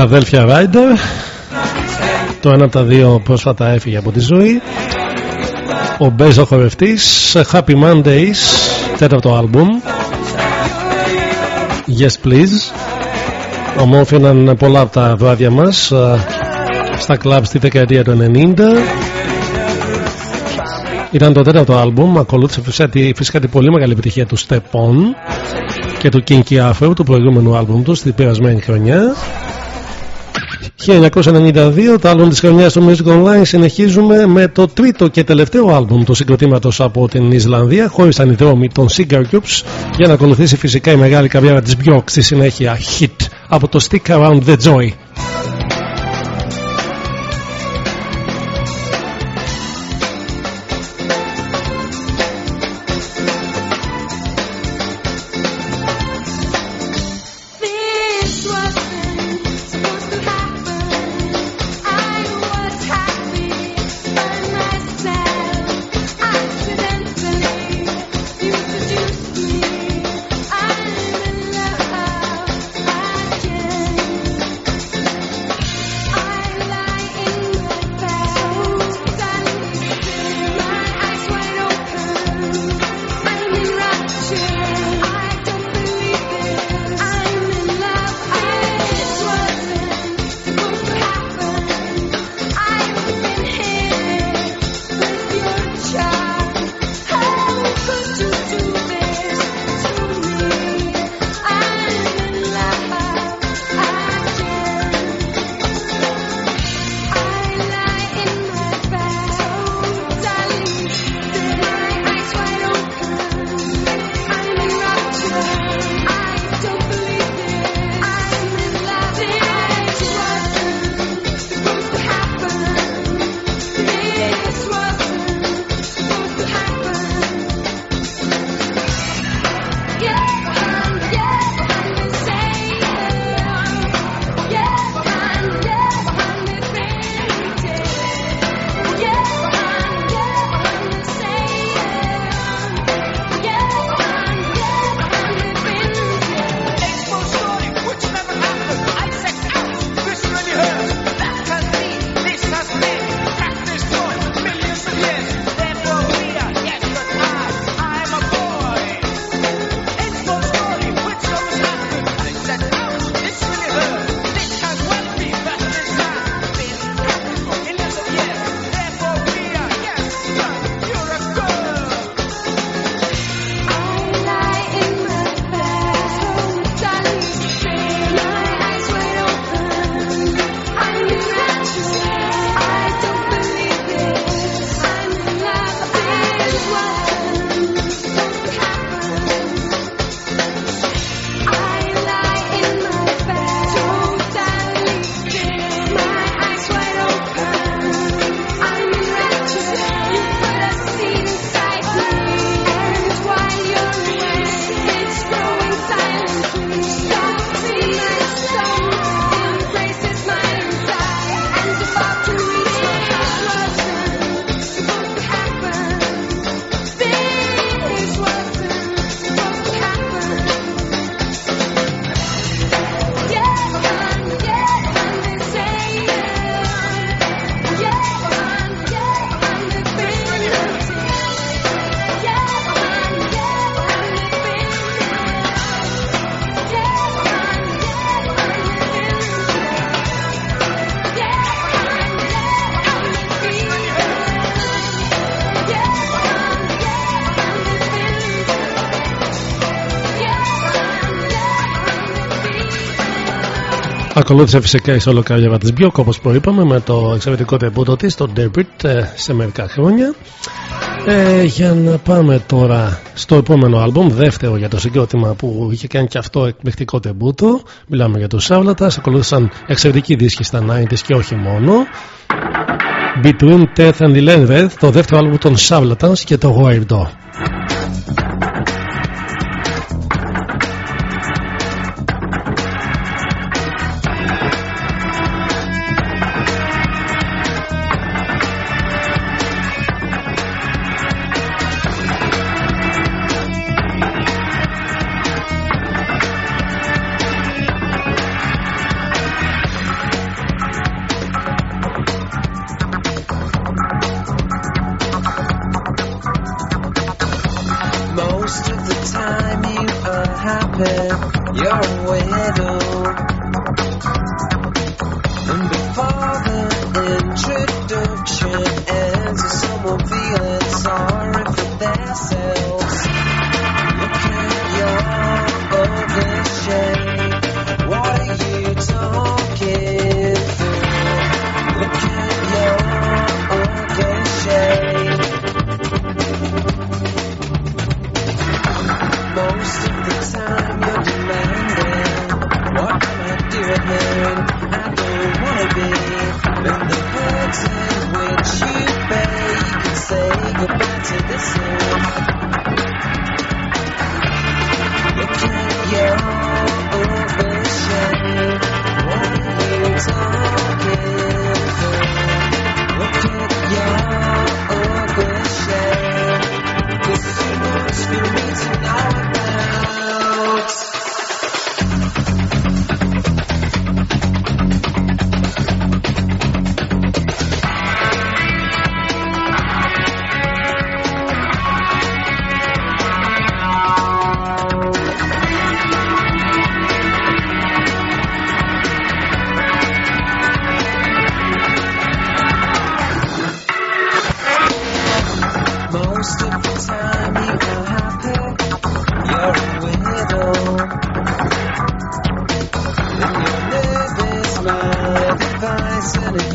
αδέλφια Ράιντερ. Το ένα από τα δύο πρόσφατα έφυγε από τη ζωή. Ο Μπέζο χορευτής. Happy Mondays τέταρτο άλμπουμ. Yes Please. Ομόφυναν πολλά από τα βράδια μας στα κλαμπ στη δεκαετία του 90 ήταν το τέταρτο άλμπουμ ακολούθησε φυσικά την πολύ μεγάλη επιτυχία του Step On και του Kinky Afro του προηγούμενου άλμπουμ του στην περασμένη χρονιά 1992 το άλμπουμ της χρονιάς του Music Online. Συνεχίζουμε με το τρίτο και τελευταίο άλμπουμ του συγκροτήματος από την Ισλανδία χώρισαν οι δρόμοι των Cigar Cubes για να ακολουθήσει φυσικά η μεγάλη καριέρα της Björk στη συνέχεια. Hit από το Stick Around the Joy Ακολούθησε φυσικά η solo καριέρα της Björk όπως προείπαμε με το εξαιρετικό τεμπούτο της, το debut ε, σε μερικά χρόνια. Ε, για να πάμε τώρα στο επόμενο άλμπομ, δεύτερο για το συγκρότημα που είχε κάνει και αυτό εκπληκτικό τεμπούτο. Μιλάμε για τους Σάβλατας, ακολούθησαν εξαιρετικοί δίσκοι στα 90's και όχι μόνο. Between Death and Eleven, το δεύτερο άλμπομ των Σάβλατας και το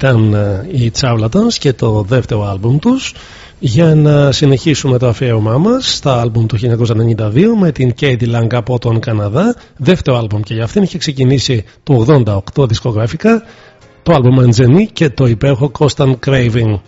ήταν ε, οι Τσάβλατans και το δεύτερο άλμπουμ τους. Για να συνεχίσουμε το αφιέρωμά μας στα άλμπουμ του 1992 με την Katie Lang από τον Καναδά. Δεύτερο άλμπουμ και για αυτήν είχε ξεκινήσει το 88 δισκογραφικά το άλμπουμ Angeni και το υπέροχο Constant Craving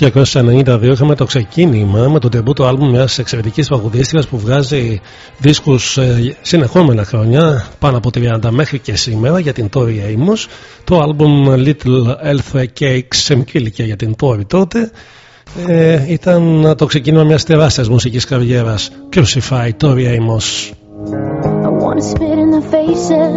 1992 είχαμε το ξεκίνημα με το τεμπούτο άλμπουμ μιας εξαιρετικής παγουδίστριας που βγάζει δίσκους ε, συνεχόμενα χρόνια, πάνω από 30 μέχρι και σήμερα για την Tori Amos. Το άλμπουμ Little Elf Cakes σε μικρή ηλικία για την Tori τότε. Ε, ήταν το ξεκίνημα μιας τεράστιας μουσικής καριέρας. Crucify Tori Amos. I wanna spit in the faces,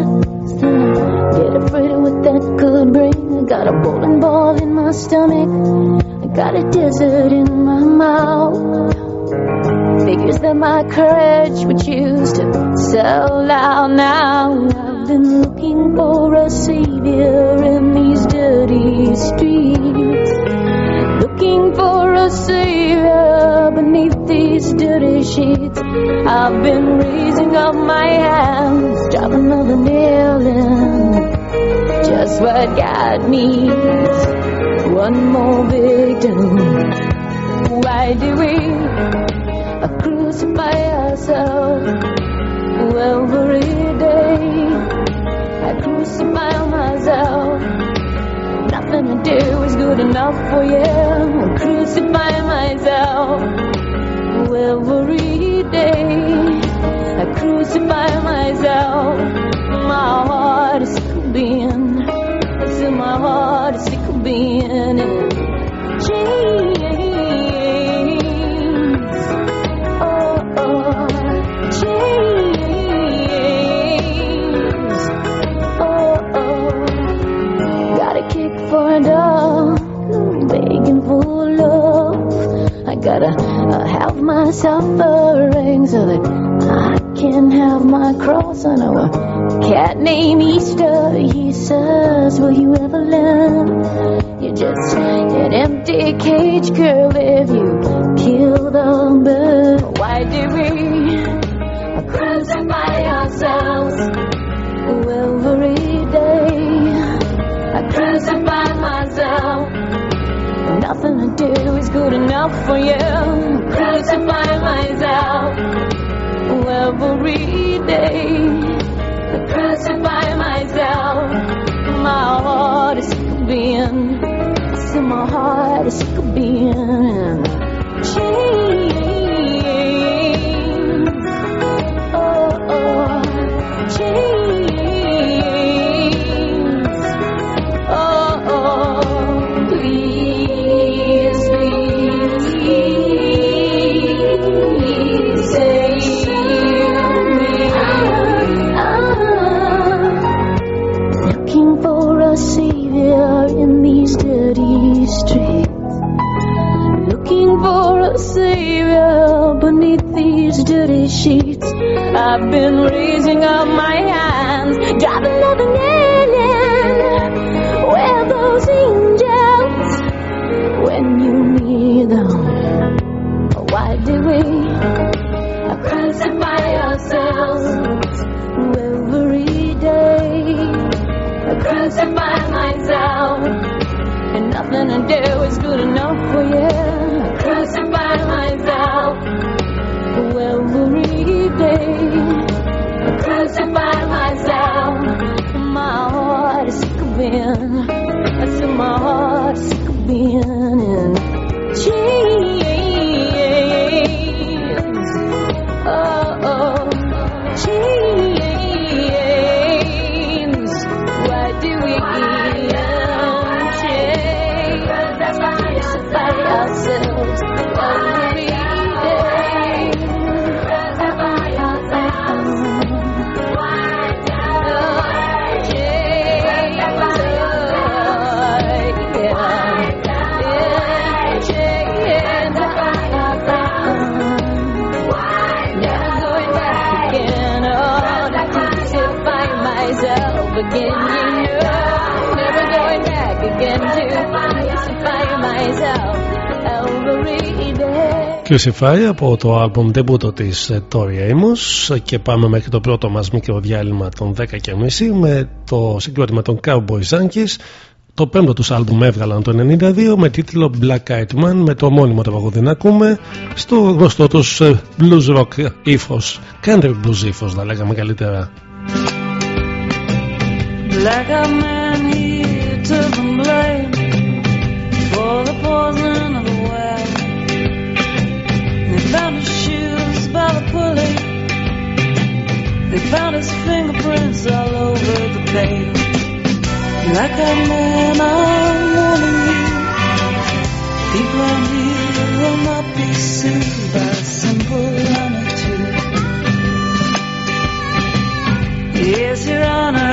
get afraid of what that could bring. I got a bowling ball in my stomach. Got a desert in my mouth. Figures that my courage would choose to sell out now. I've been looking for a savior in these dirty streets. Looking for a savior beneath these dirty sheets. I've been raising up my hands, drop another nail in. Just what God needs one more victim. Why do we crucify ourselves every day? I crucify myself. Nothing to do is good enough for you. I crucify myself every day. I crucify myself. My heart is being is sick of being in chains. Oh, oh, chains. Oh, oh. Got a kick for a dog, begging for love. I gotta uh, have my suffering so that I can have my cross. I know a cat named Easter. He says, Will you learn? You're just an empty cage, girl, if you kill the bird. Why do we crucify ourselves every day? I crucify myself. Nothing to do is good enough for you. Crucify myself every day. I crucify been. So my heart is sick of being. I've been raising up my hands, dropping nothing in. Where those angels when you need them? Why do we crucify ourselves every day? I crucify myself, and nothing to do is good enough for you. I crucify myself every day. I crucify myself. My heart is sick of being. I said my heart is sick of being Again, you know, never going back again to crucify myself every day. Crucify από το άλμπομ debut της ε, Tori Amos. Και πάμε μέχρι το πρώτο μας μικρό διάλειμμα των 10 και μισή με το συγκρότημα των Cowboy Yankees. Το πέμπτο τους άλμπουμ έβγαλαν το 92 με τίτλο Black Eyed Man με το μόνιμο τραγούδι να ακούμε. Στο γνωστό τους ε, blues rock ύφος country blues ύφος θα λέγαμε καλύτερα Like a man here to the blame for the poison of the well. They found his shoes by the pulley. They found his fingerprints all over the pale. Like a man, I'm warning you. People here will not be seen by simple honor too. Yes, your honor.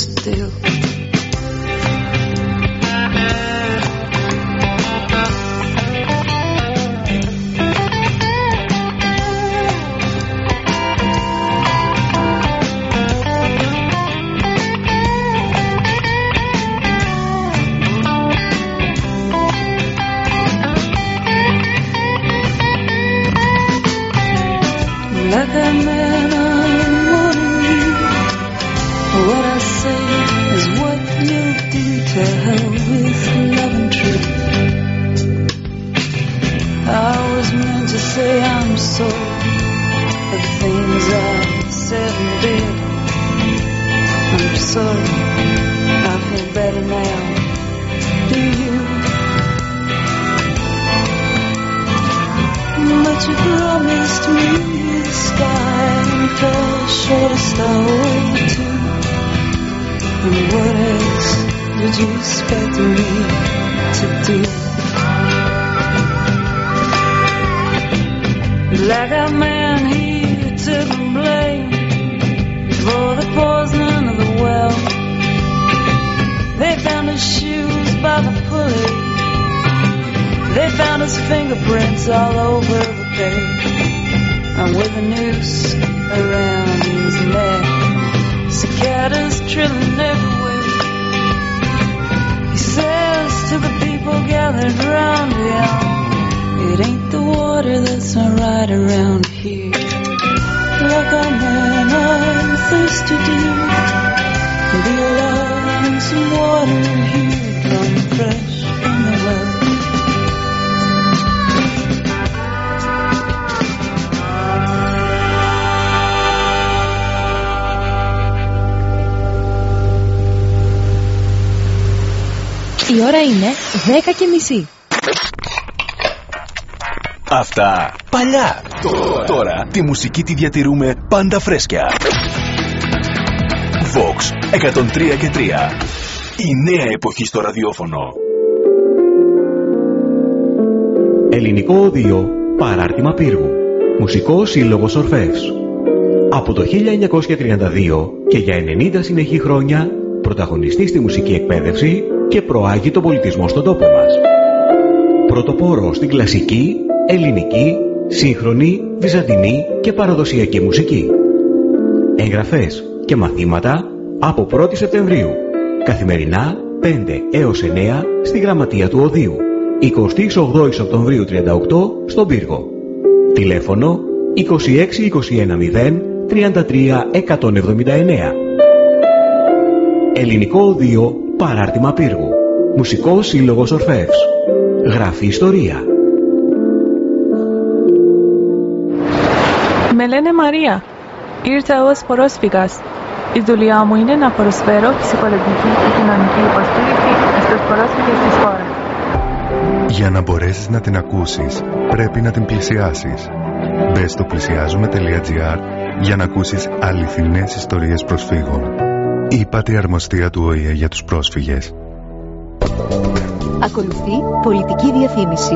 You promised me the sky and short of star too. And what else did you expect me to do? Like a man, he took blame for the poisoning of the well. They found his shoes by the pulley. They found his fingerprints all over page. And with a noose around his neck, cicadas trilling everywhere. He says to the people gathered round him, It ain't the water that's not right around here. Like a man, I'm thirsty, dear. Be alone, some water here, Η ώρα είναι 10 και μισή. Αυτά παλιά. Τώρα τη μουσική τη διατηρούμε πάντα φρέσκια. Vox 103 και 3. Η νέα εποχή στο ραδιόφωνο. Ελληνικό Οδείο Παράρτημα Πύργου Μουσικό Σύλλογο Ορφεύς Από το 1932 και για 90 συνεχή χρόνια πρωταγωνιστή στη μουσική εκπαίδευση και προάγει τον πολιτισμό στον τόπο μας. Πρωτοπόρο στην κλασική, ελληνική, σύγχρονη, βυζαντινή και παραδοσιακή μουσική. Εγγραφές και μαθήματα από 1η Σεπτεμβρίου. Καθημερινά 5 έως 9 στη Γραμματεία του Οδείου. 28 Οκτωβρίου 38 στον Πύργο. Τηλέφωνο 26 21 0 33 179. Ελληνικό Οδείο Παράρτημα Πύργου. Μουσικός Σύλλογος Ορφεύς. Γράφει Ιστορία. Με λένε Μαρία. Ήρθα ως πρόσφυγας. Η δουλειά μου είναι να προσφέρω ψυχολογική και κοινωνική υποστήριξη στους πρόσφυγες της χώρας. Για να μπορέσεις να την ακούσεις, πρέπει να την πλησιάσεις. Μπες στο πλησιάζουμε.gr για να ακούσεις αληθινές ιστορίες προσφύγων. Η Πάτη Αρμοστία του ΟΗΕ για τους πρόσφυγες. Ακολουθεί πολιτική διαφήμιση.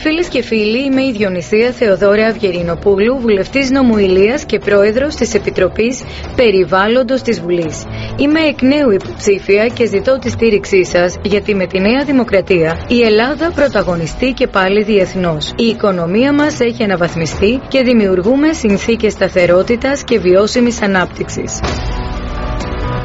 Φίλες και φίλοι, είμαι η Διονυσία Θεοδόρα Αυγερινοπούλου, βουλευτής Νομού Ηλίας και πρόεδρος της Επιτροπής Περιβάλλοντος της Βουλής. Είμαι εκ νέου υποψήφια και ζητώ τη στήριξή σας γιατί με τη Νέα Δημοκρατία η Ελλάδα πρωταγωνιστεί και πάλι διεθνώς. Η οικονομία μας έχει αναβαθμιστεί και δημιουργούμε συνθήκες σταθερότητας και βιώσιμης ανάπτυξης.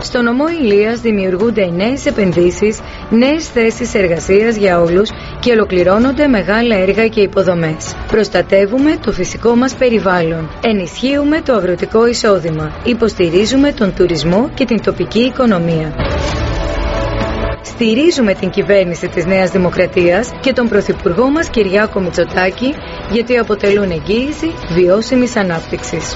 Στο νομό Ηλίας δημιουργούνται νέες επενδύσεις, νέες θέσεις εργασίας για όλους και ολοκληρώνονται μεγάλα έργα και υποδομές. Προστατεύουμε το φυσικό μας περιβάλλον, ενισχύουμε το αγροτικό εισόδημα, υποστηρίζουμε τον τουρισμό και την τοπική οικονομία. Στηρίζουμε την κυβέρνηση της Νέας Δημοκρατίας και τον Πρωθυπουργό μας Κυριάκο Μητσοτάκη γιατί αποτελούν εγγύηση βιώσιμης ανάπτυξης.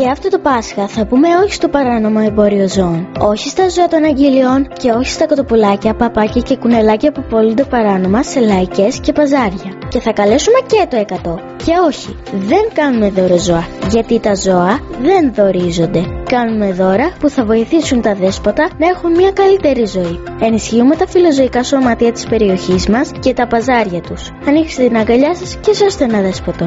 και αυτό το Πάσχα θα πούμε όχι στο παράνομο εμπόριο ζώων, όχι στα ζώα των αγγελιών και όχι στα κοτοπουλάκια, παπάκια και κουνελάκια που πωλούνται παράνομα σε λαϊκές και παζάρια. Και θα καλέσουμε και το 100. Και όχι, δεν κάνουμε δώρο ζώα, γιατί τα ζώα δεν δωρίζονται. Κάνουμε δώρα που θα βοηθήσουν τα δέσποτα να έχουν μια καλύτερη ζωή. Ενισχύουμε τα φιλοζωικά σωματεία της περιοχής μας και τα παζάρια τους. Ανοίξτε την αγκαλιά σας και σώστε ένα δέσποτο.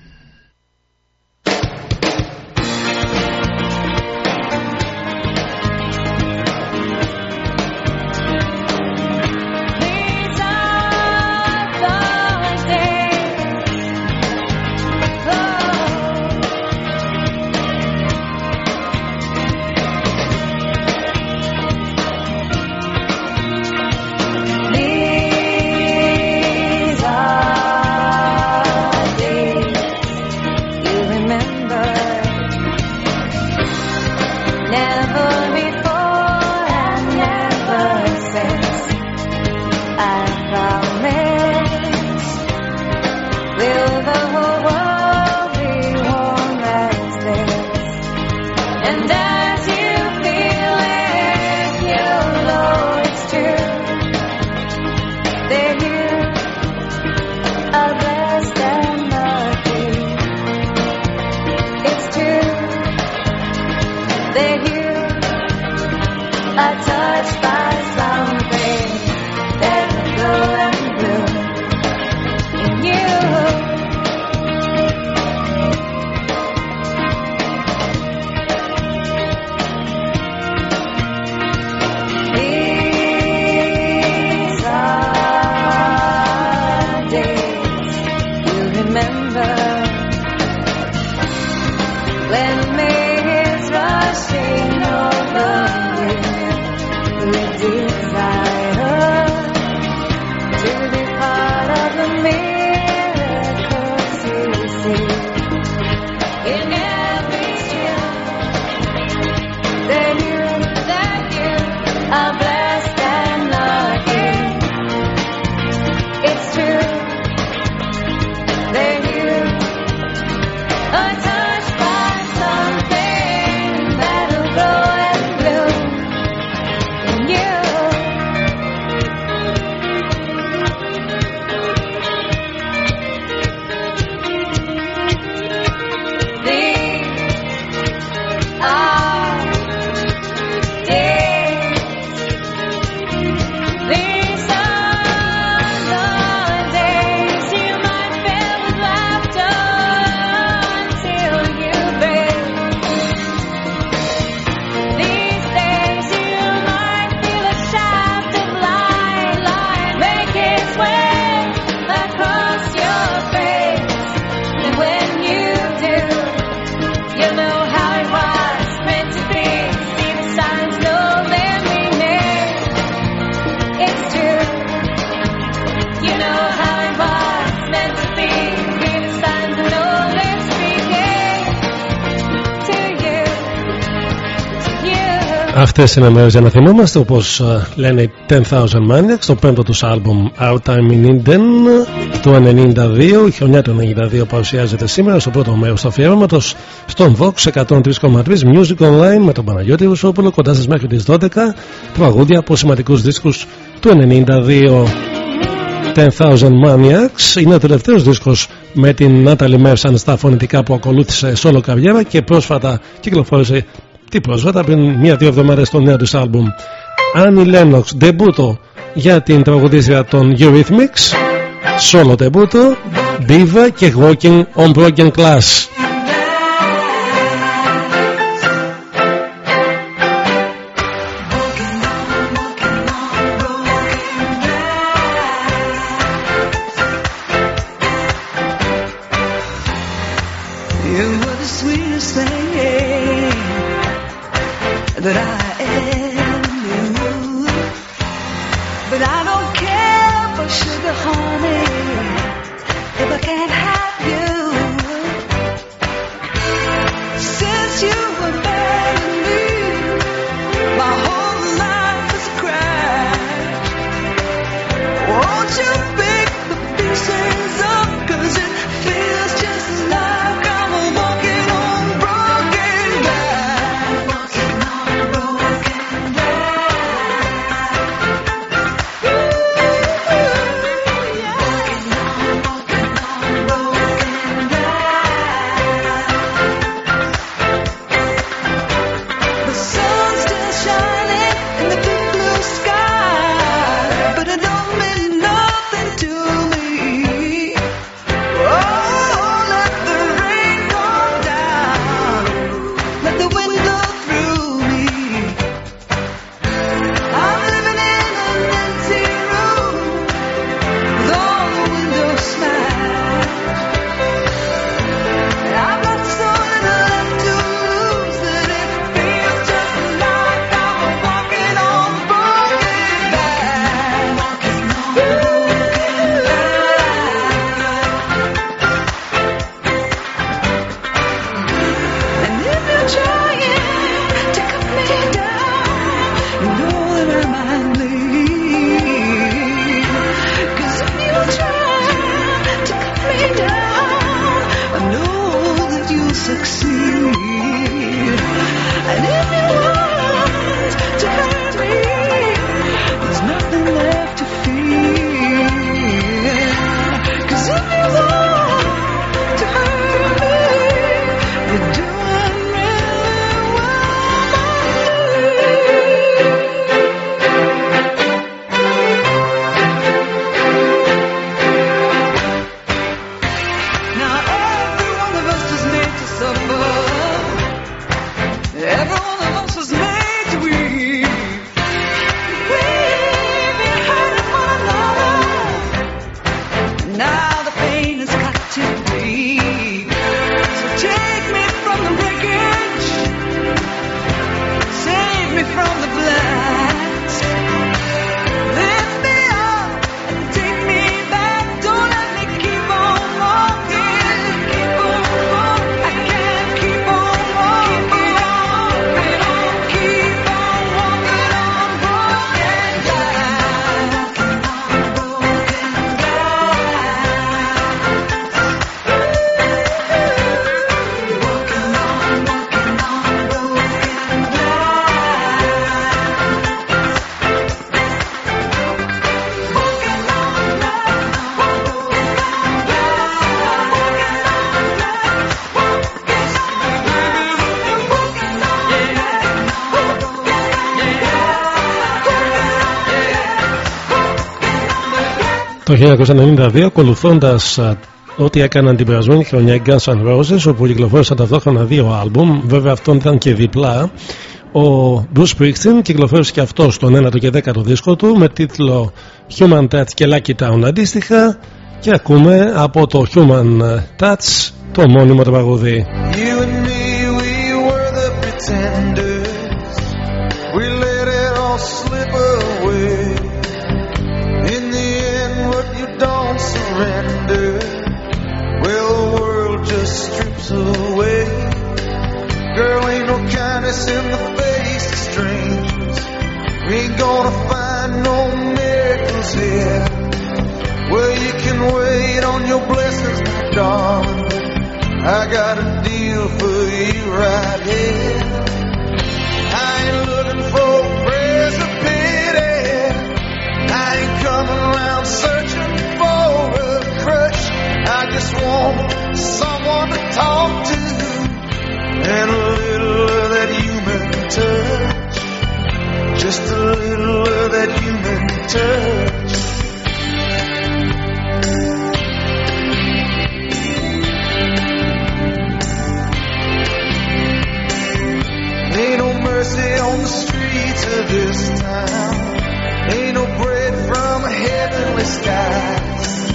Αυτέ είναι μέρε για να θυμόμαστε όπως λένε οι 10,000 Maniacs, το πέμπτο τους άλμπουμ Our Time in Eden του 92. Η χρονιά του 92 παρουσιάζεται σήμερα στο πρώτο μέρος του αφιέρωματος στον Vox 103,3 Music Online με τον Παναγιώτη Ρουσόπουλο κοντά σας μέχρι τις 12. Τραγούδια από σημαντικούς δίσκους του 92. 10,000 Maniacs είναι ο τελευταίος δίσκος με την Natalie Merchant στα φωνητικά που ακολούθησε solo καριέρα και πρόσφατα κυκλοφόρησε τι πρόσφατα πριν μία-δύο εβδομάδες στο νέο του άλμπουμ. Annie Lennox ντεμπούτο για την τραγουδίστρια των Eurythmics. Solo ντεμπούτο Diva και Walking on Broken Glass Το 1992 ακολουθώντας ό,τι έκαναν την περασμένη χρονιά οι Guns N' Roses όπου κυκλοφόρησαν ταυτόχρονα δύο άλμπουμ βέβαια αυτό ήταν και διπλά ο Bruce Springsteen κυκλοφόρησε και αυτό στον 1ο και 10ο δίσκο του με τίτλο Human Touch και Lucky Town αντίστοιχα και ακούμε από το Human Touch το μόνιμο τραγούδι. away. us in the face of strangers. We ain't gonna find no miracles here. Well, you can wait on your blessings, my darling. I got a deal for you right here. I ain't looking for prayers of pity. I ain't coming around searching for a crush. I just want someone to talk to and a little of that just a little of that human touch. Ain't no mercy on the streets of this town. Ain't no bread from heavenly skies.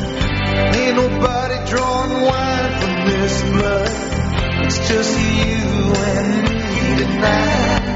Ain't nobody drawing wine from this blood. It's just you and me tonight.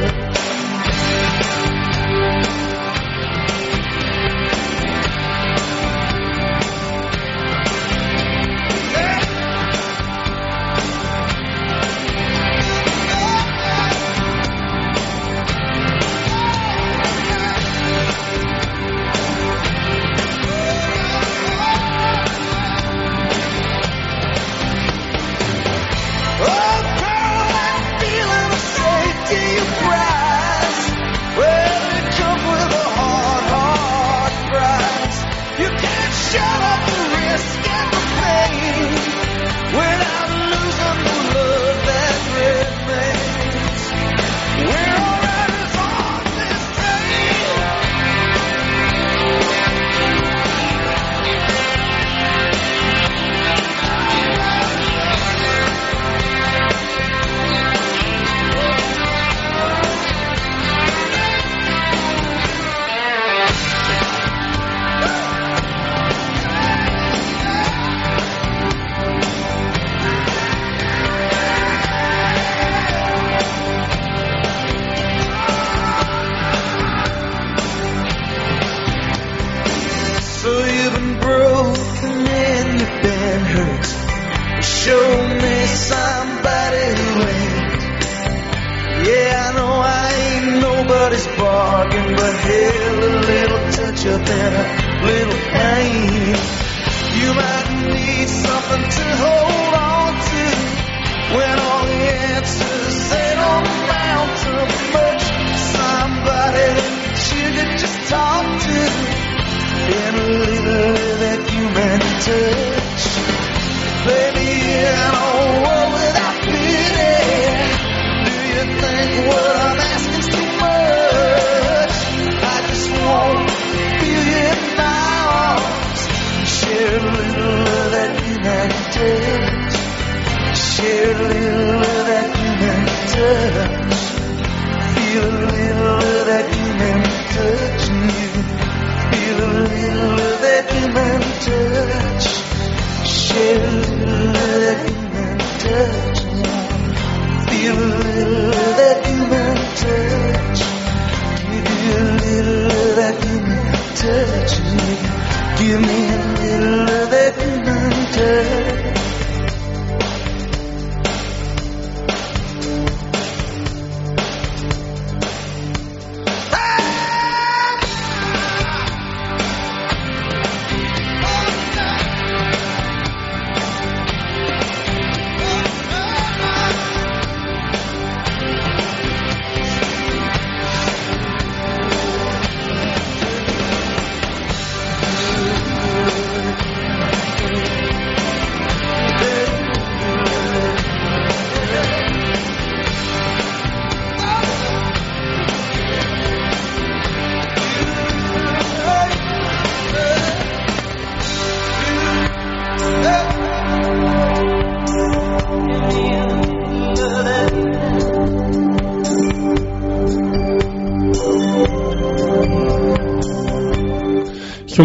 give me a little of that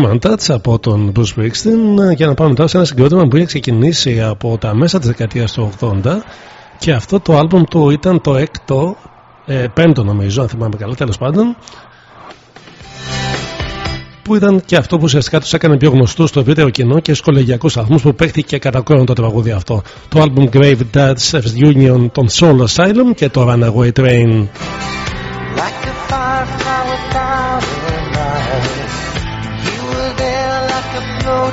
Human Touch από τον Bruce Springsteen για να πάμε τώρα σε ένα συγκρότημα που είχε ξεκινήσει από τα μέσα της δεκαετίας του 80 και αυτό το άλμπουμ του ήταν το έκτο, ε, πέμπτο νομίζω αν θυμάμαι καλά τέλος πάντων που ήταν και αυτό που ουσιαστικά τους έκανε πιο γνωστούς στο ευρύτερο κοινό και στου κολεγιακού σταθμούς που παίχτηκε κατά κόρον το τραγούδι αυτό. Το album Grave Dance Union των Soul Asylum και το Runaway Train.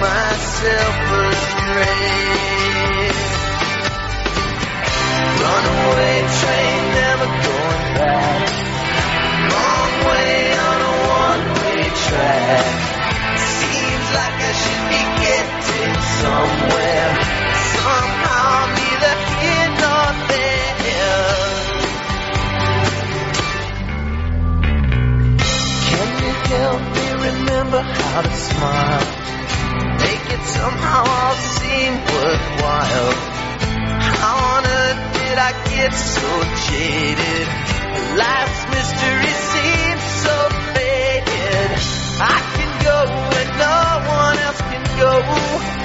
myself astray. Runaway train, never going back. Wrong way on a one-way track. Seems like I should be getting somewhere. Somehow I'm neither here nor there. Can you help me remember how to smile? It somehow all seem worthwhile. How on earth did I get so jaded? Life's mystery seems so faded. I can go where no one else can go.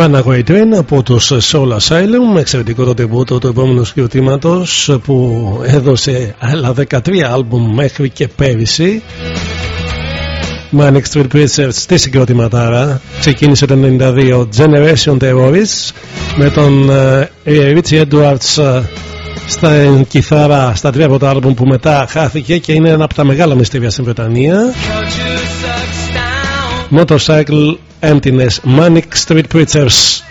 Runaway Train από τους Soul Asylum εξαιρετικό το τεμπούτο του επόμενου σκιωτήματος που έδωσε άλλα 13 άλμπουμ μέχρι και πέρυσι. Manic Street Preachers τι συγκροτηματάρα. Ξεκίνησε το 92 Generation Terrorists με τον ε, Richie Edwards ε, στα κιθάρα στα τρία από τα άλμπουμ που μετά χάθηκε και είναι ένα από τα μεγάλα μυστήρια στην Βρετανία. Motorcycle Emptiness Manic With preachers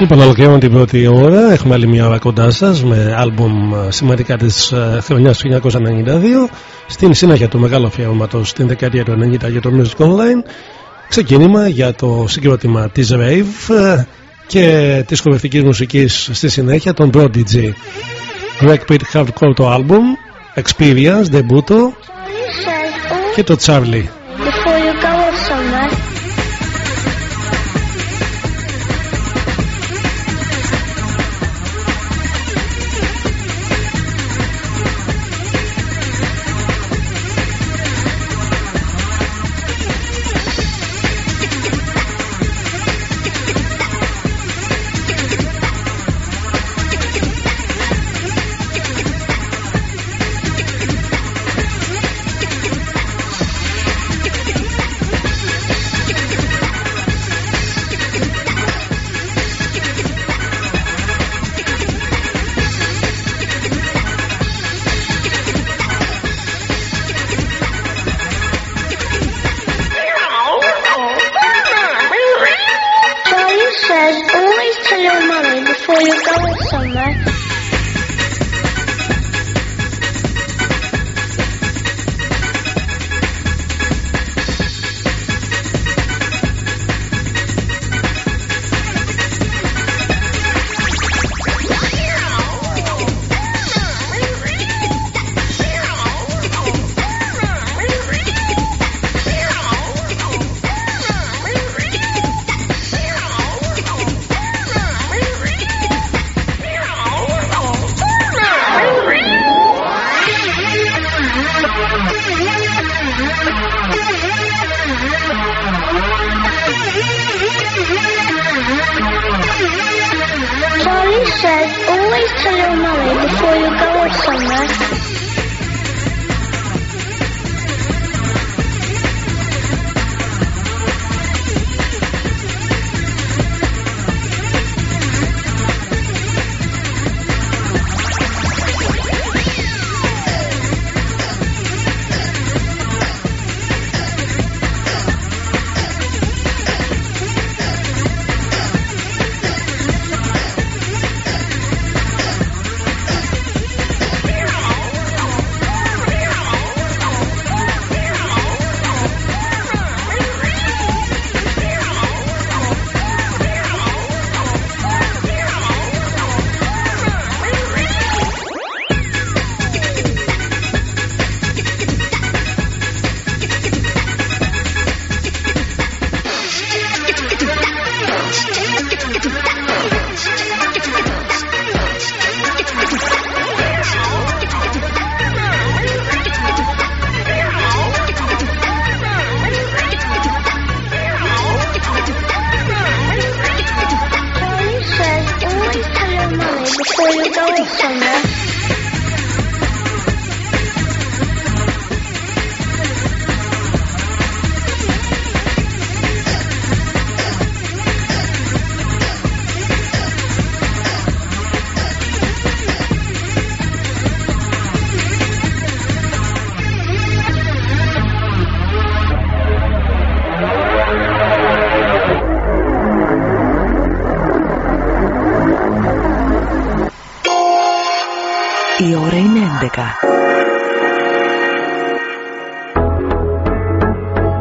Λοιπόν, ολοκληρώνω την πρώτη ώρα. Έχουμε άλλη μια ώρα κοντά σας με άλμπουμ ε, σημαντικά της ε, χρονιάς του 1992. Στην συνέχεια του μεγάλου αφιέρωματο στην δεκαετία του 90 για το Music Online. Ξεκίνημα για το συγκρότημα της Rave ε, και της χορευτικής μουσικής στη συνέχεια, τον Prodigy. Greg Pitt Hardcore το άλμπουμ, Experience, Debuto και το Charlie.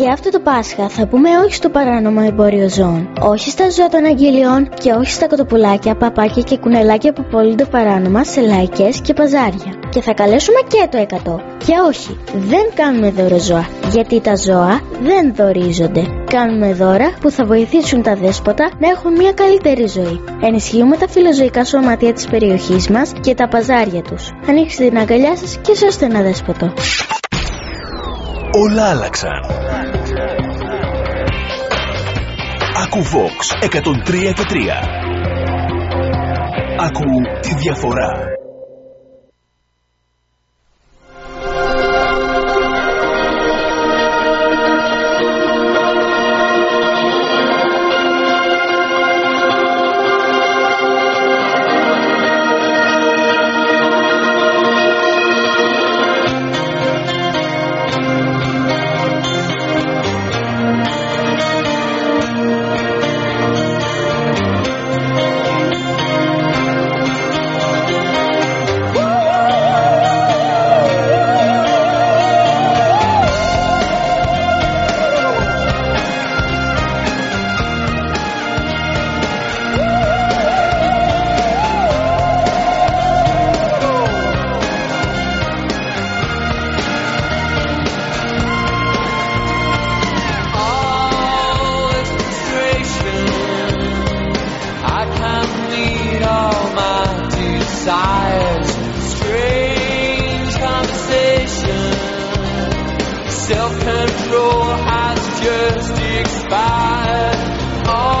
Και αυτό το Πάσχα θα πούμε όχι στο παράνομο εμπόριο ζώων, όχι στα ζώα των αγγελιών και όχι στα κοτοπουλάκια, παπάκια και κουνελάκια που πωλούνται παράνομα σε λαϊκές και παζάρια. Και θα καλέσουμε και το 100. Και όχι, δεν κάνουμε δώρο ζώα, γιατί τα ζώα δεν δωρίζονται. Κάνουμε δώρα που θα βοηθήσουν τα δέσποτα να έχουν μια καλύτερη ζωή. Ενισχύουμε τα φιλοζωικά σωματεία της περιοχής μας και τα παζάρια τους. Ανοίξτε την αγκαλιά σας και σώστε ένα δέσποτο. Όλα άλλαξαν. Άκου Vox 103 και 3. Άκου τη διαφορά. desires, strange conversation, self-control has just expired. All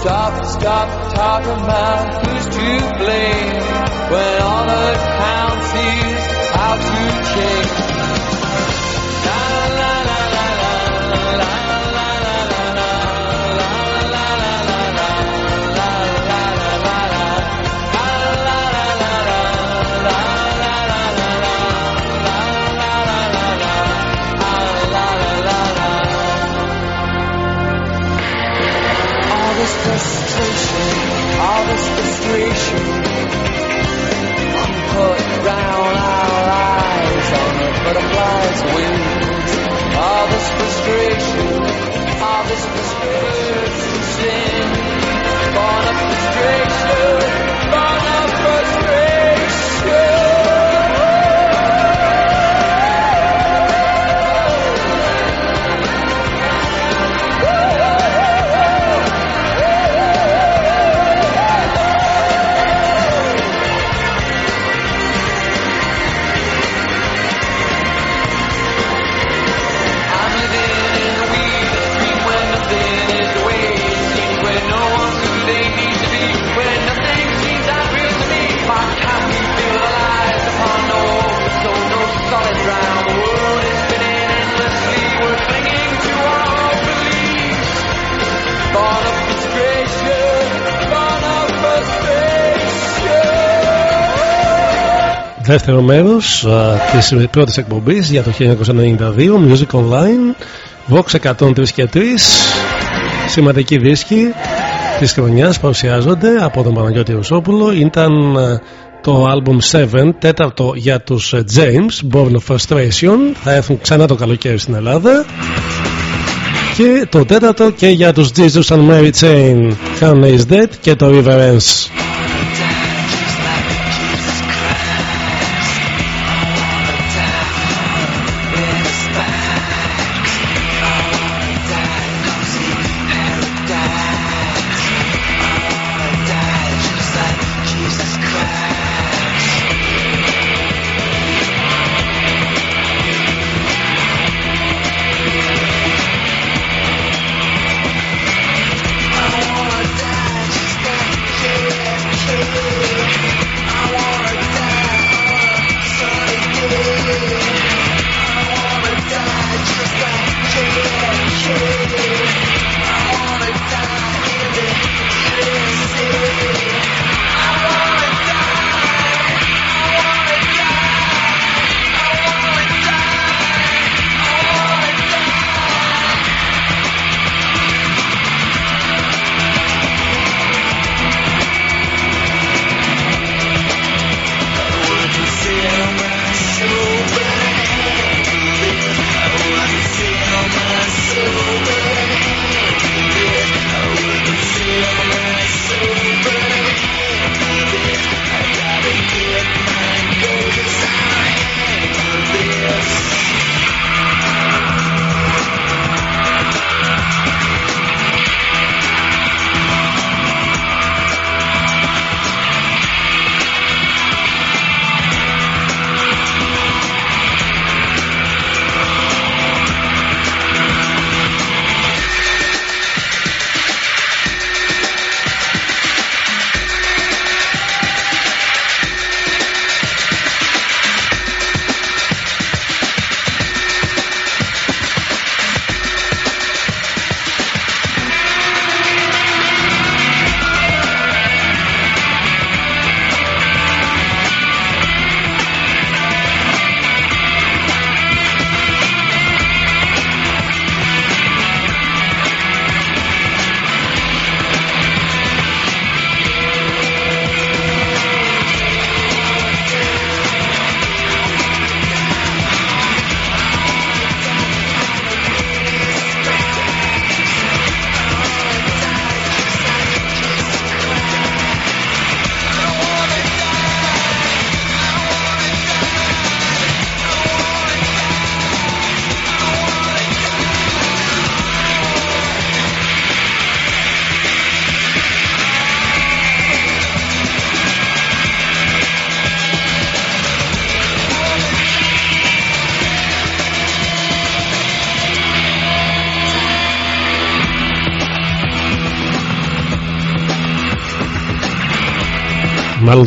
Stop, stop talking about who's to blame when all that counts is how to change. Put round our eyes on a butterfly's wings? All this frustration, all this frustration. Born of frustration, born of frustration. Δεύτερο μέρος της πρώτης εκπομπής για το 1992, Music Online, Vox 103 και 3. Σημαντικοί δίσκοι της χρονιάς παρουσιάζονται από τον Παναγιώτη Ρουσόπουλο. Ήταν ε, το album 7, τέταρτο για τους ε, James, Born of Frustration. Θα έρθουν ξανά το καλοκαίρι στην Ελλάδα. Και το τέταρτο και για τους Jesus and Mary Chain, Hannah is Dead και το Reverence.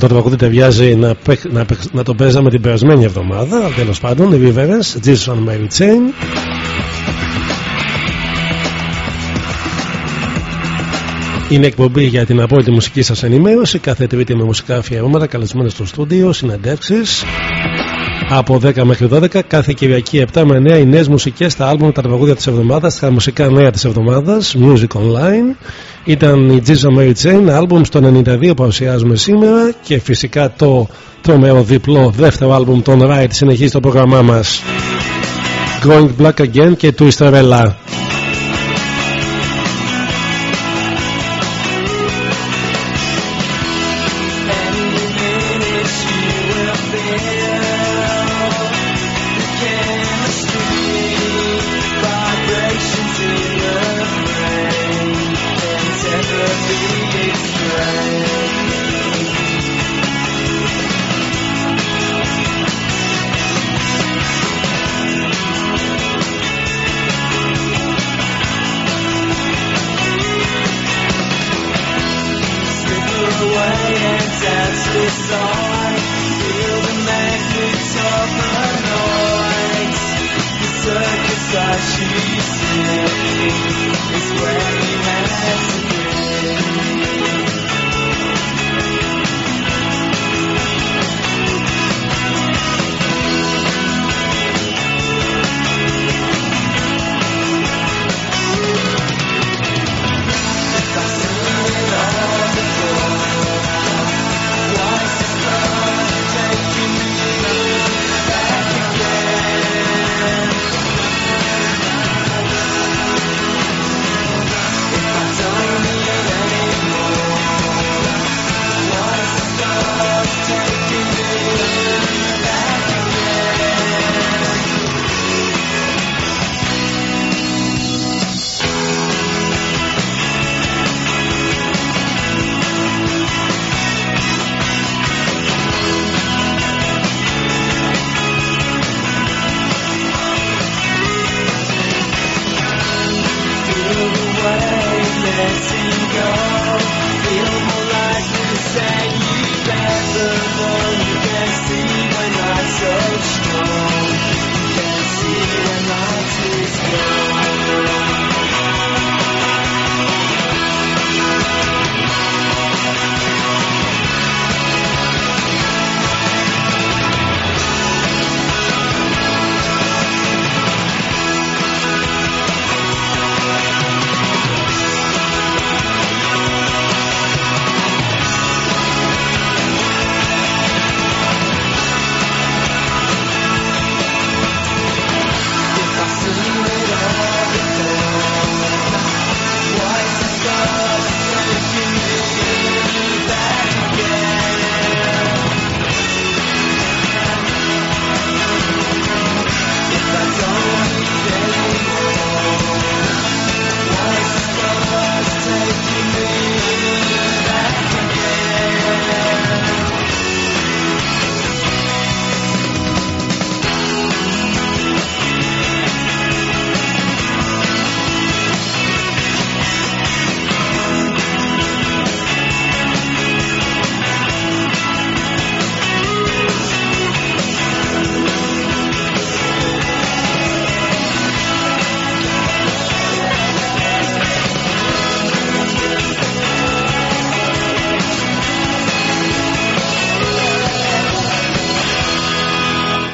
Το τραγούδι ταιριάζει να, να, να το παίζαμε την περασμένη εβδομάδα. Τέλος πάντων, η Rivers, Jesus on Mary Chain. Είναι εκπομπή για την απόλυτη μουσική σας ενημέρωση. Κάθε Τρίτη με μουσικά αφιερώματα, καλεσμένες στο στούντιο, συνεντεύξεις. Από 10 μέχρι 12, κάθε Κυριακή 7 με 9 οι νέες μουσικές, τα άλμπουμ, τα τραγούδια της εβδομάδας, τα μουσικά νέα της εβδομάδας, Music Online. Ήταν η Jesus Mary Chain, άλμπουμ στο 92 παρουσιάζουμε σήμερα και φυσικά το τρομερό διπλό δεύτερο άλμπουμ των Right συνεχίζει το πρόγραμμά μας. Growing Black Again και Twister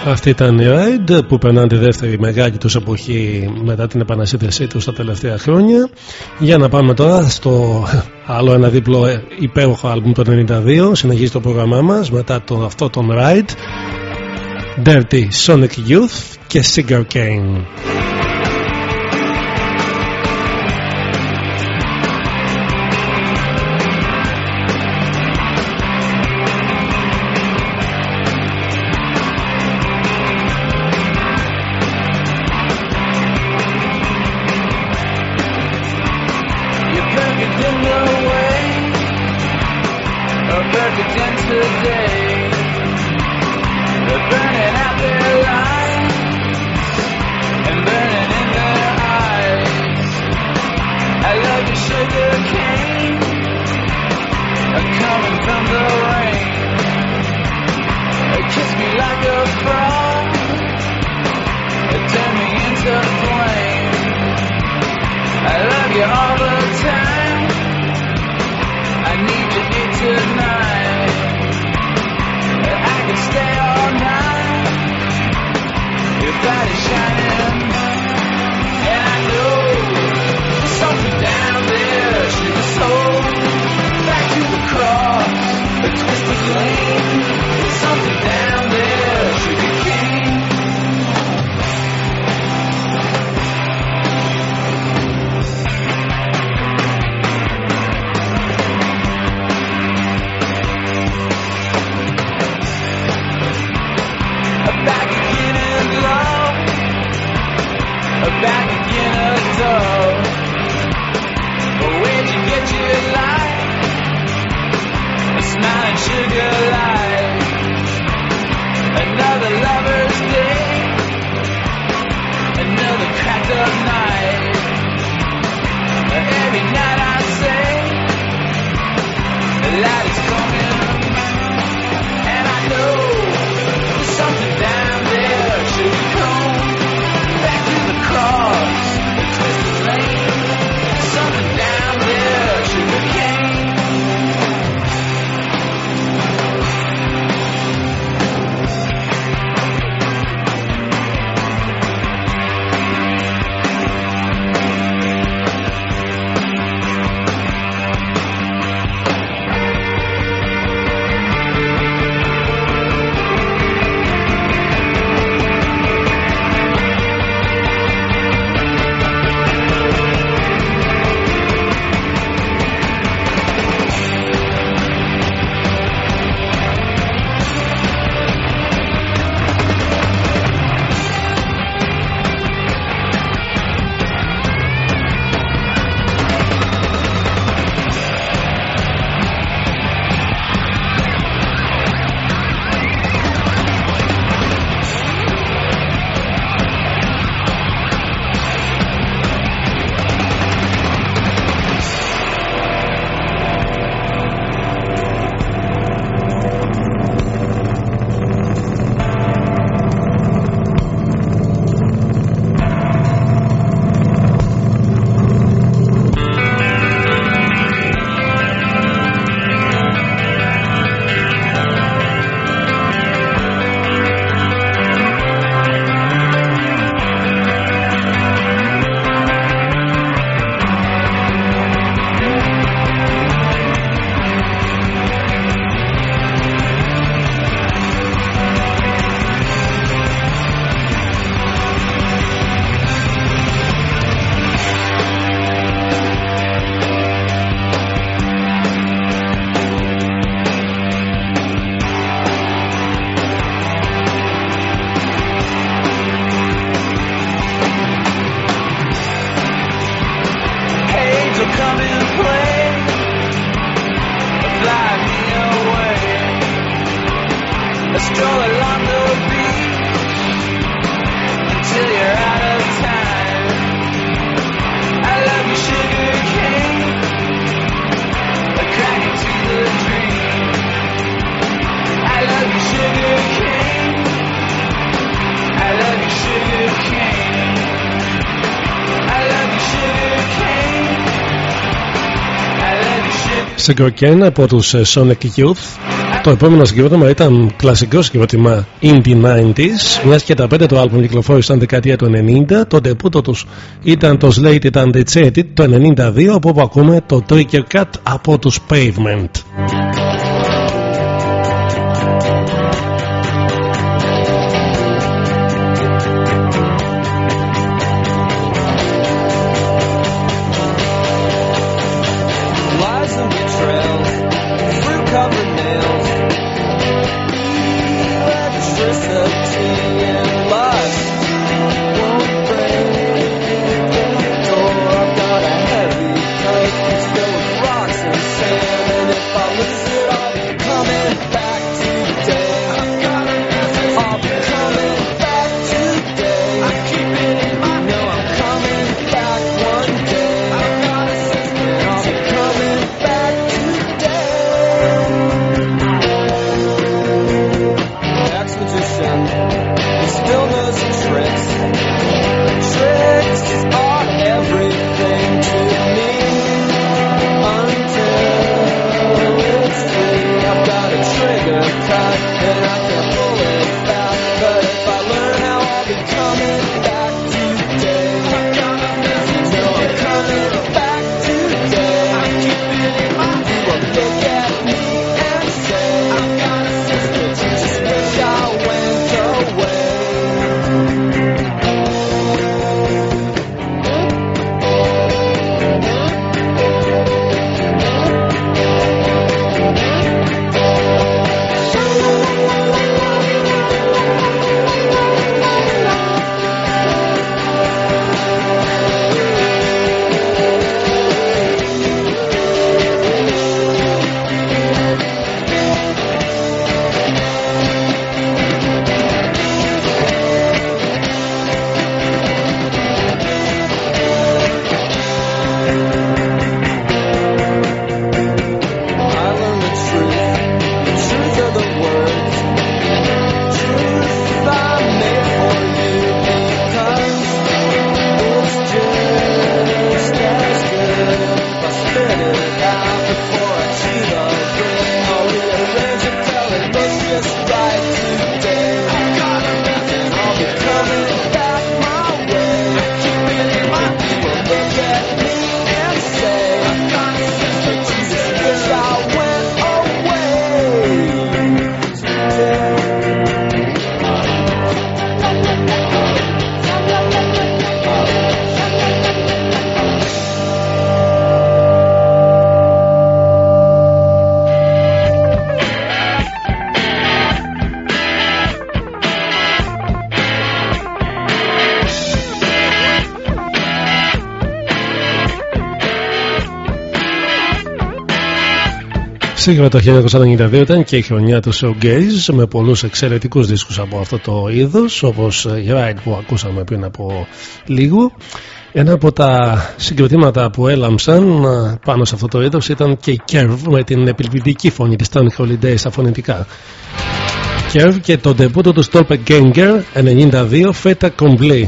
Αυτή ήταν η Ride που περνάνε τη δεύτερη μεγάλη τους εποχή μετά την επανασύνθεσή τους τα τελευταία χρόνια. Για να πάμε τώρα στο άλλο ένα δίπλο υπέροχο άλμπουμ το 92. Συνεχίζει το πρόγραμμά μας μετά το, αυτό τον Ride. Dirty Sonic Youth και Cigar Cane. Συγκροκέν από τους ε, Sonic Το επόμενο συγκρότημα ήταν κλασικό συγκρότημα Indie 90s Μιας και τα πέντε το άλμπουμ κυκλοφόρησαν δεκαετία του 90 Το τεπούτο τους ήταν το Slated ήταν The Cheated το 92 Από όπου ακούμε το Trigger Cut από τους Pavement. Σίγουρα το 1992 ήταν και η χρονιά του Showgaze με πολλούς εξαιρετικούς δίσκους από αυτό το είδος, όπως η Ride που ακούσαμε πριν από λίγο. Ένα από τα συγκροτήματα που έλαμψαν πάνω σε αυτό το είδος ήταν και η Curve με την επιληπτική φωνή της Stan Holiday στα φωνητικά. Curve και το ντεμπούτο του Stolpe Ganger 92 Feta Complete.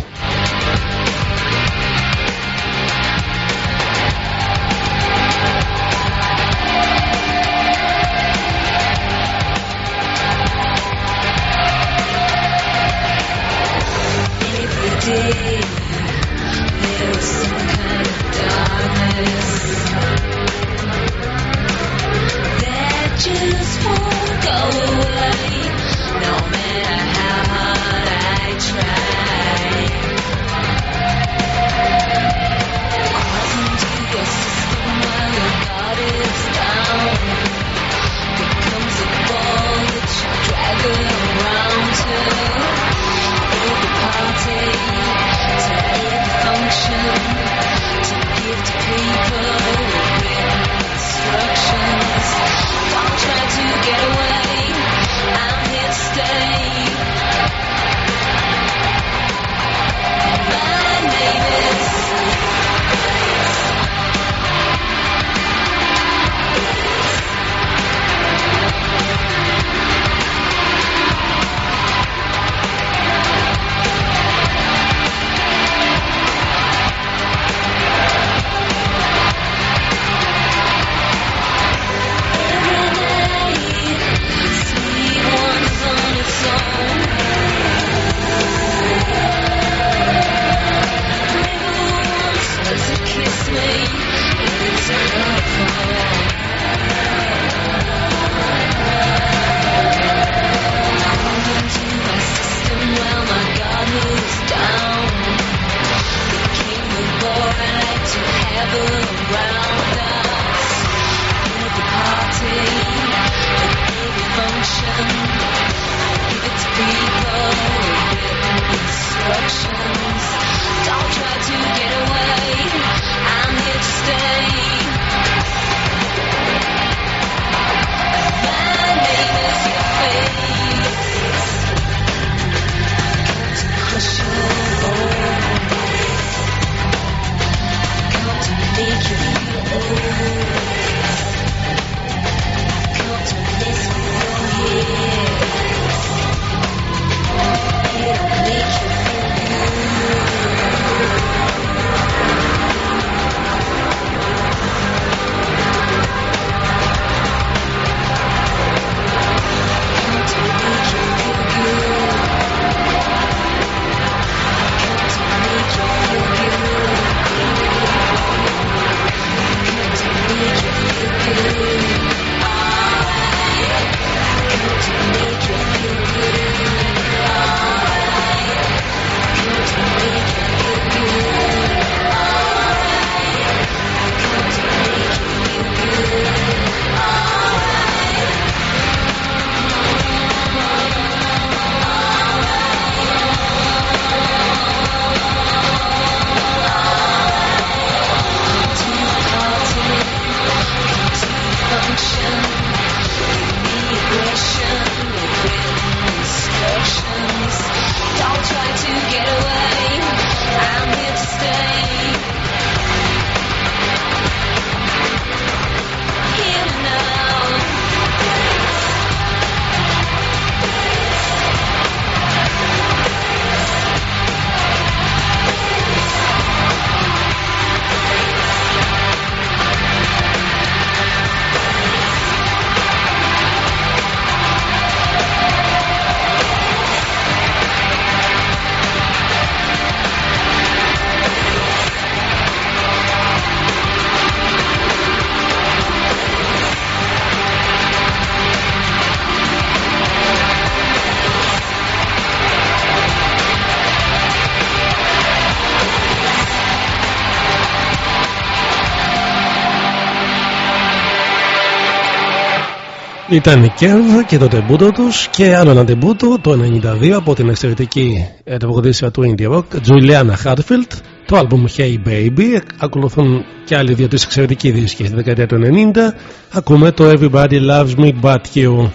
Ήταν η Curve και το τεμπούτο τους και άλλο ένα τεμπούτο το 92 από την εξαιρετική τραγουδίστρια του Indie Rock, Juliana Hatfield. Το album Hey Baby. Ακολουθούν και άλλοι δύο τη εξαιρετικοί δίσκοι στη δεκαετία του 90. Ακούμε το Everybody Loves Me But You.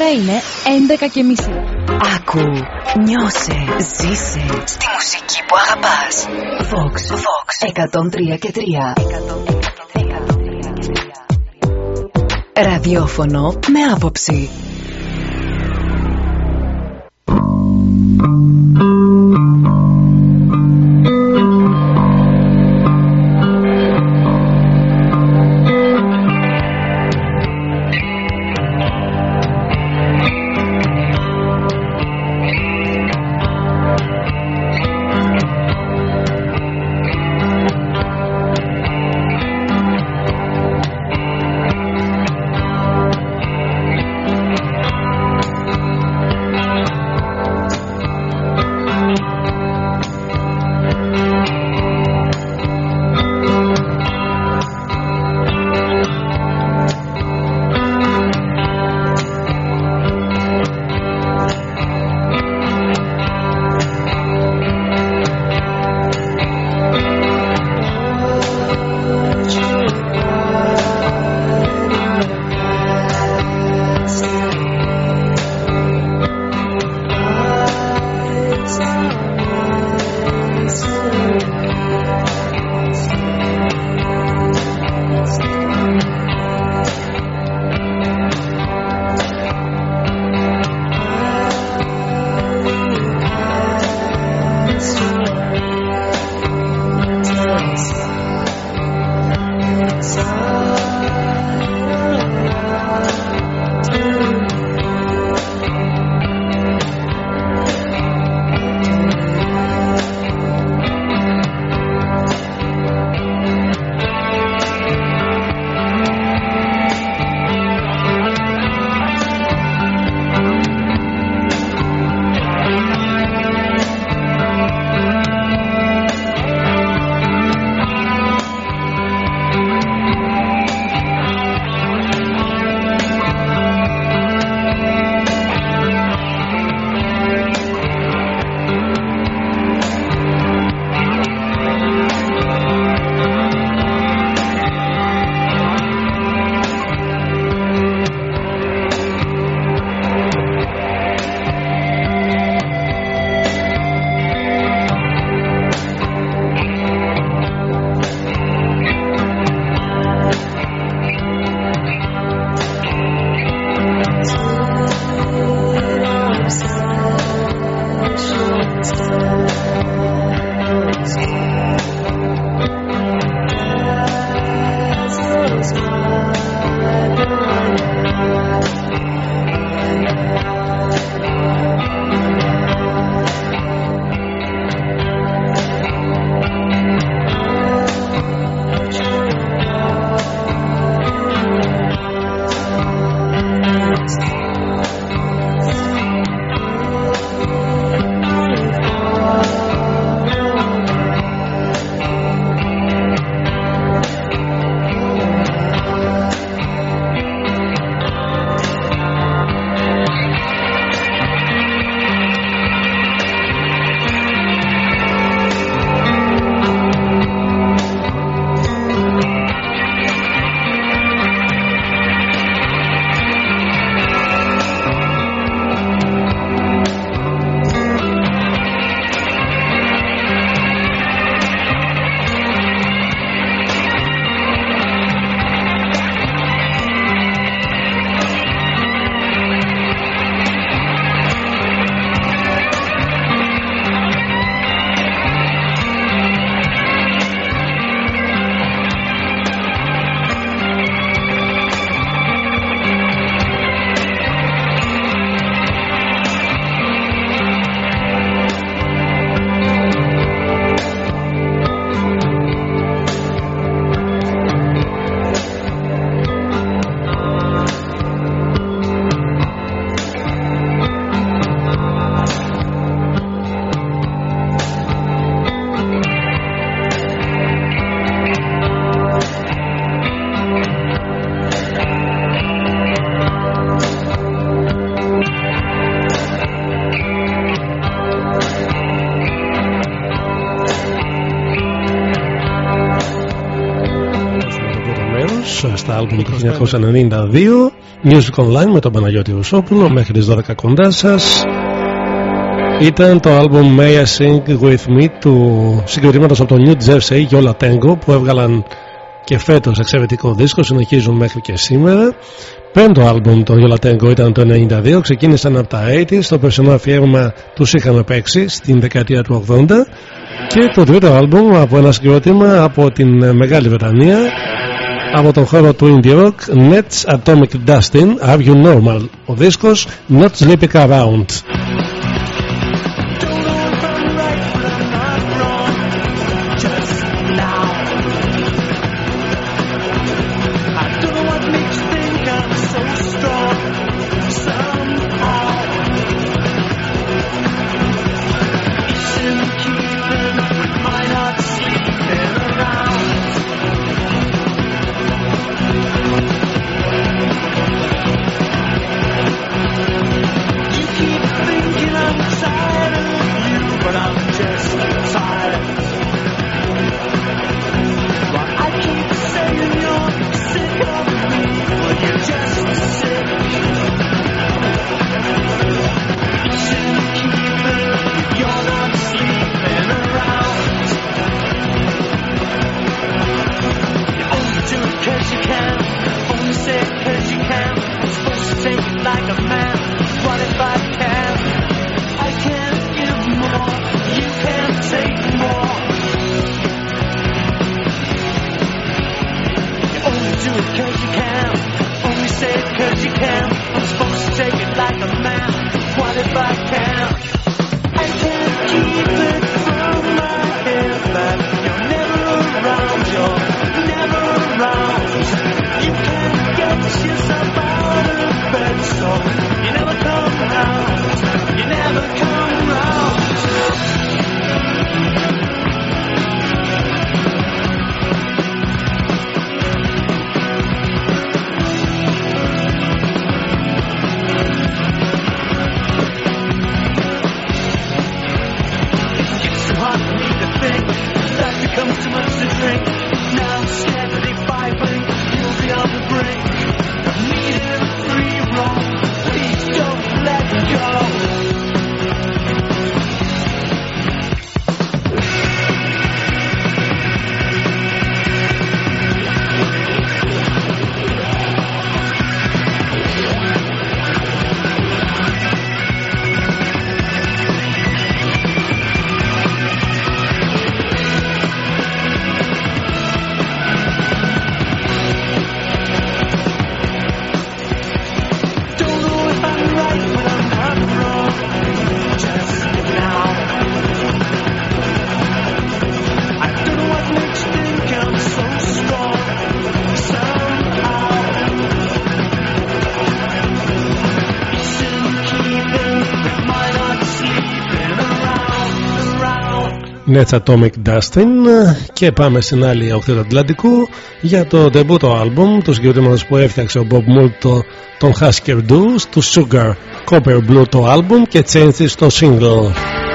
Ώρα είναι 11 και μισή. Άκου, νιώσε, ζήσε στη μουσική που αγαπάς. Vox, Vox, 103 και 3. Ραδιόφωνο με άποψη. Στα άλμπουμ του 1992 Music Online με τον Παναγιώτη Ρουσόπουλο μέχρι τις 12 κοντά σας. Ήταν το άλμπουμ May I Sing With Me του συγκροτήματος από το New Jersey Yola Tango που έβγαλαν και φέτος εξαιρετικό δίσκο συνεχίζουν μέχρι και σήμερα. Πέμπτο άλμπουμ των Yola Tango ήταν το 1992 ξεκίνησαν από τα 80 στο περσινό αφιέρωμα τους είχαμε παίξει στην δεκαετία του 80 και το τρίτο άλμπουμ από ένα συγκρότημα από την Μεγάλη Βρετανία από τον χώρο του Indie Rock Nets Atomic Dustin Are You Normal ο δίσκος Not Sleeping Around Nets Atomic Dustin. Και πάμε στην άλλη οχθή του Ατλαντικού για το debut album τους συγκεκριμένου που έφτιαξε ο Bob Moore το, τον Husker Du του Sugar Copper Blue το album και Changes το single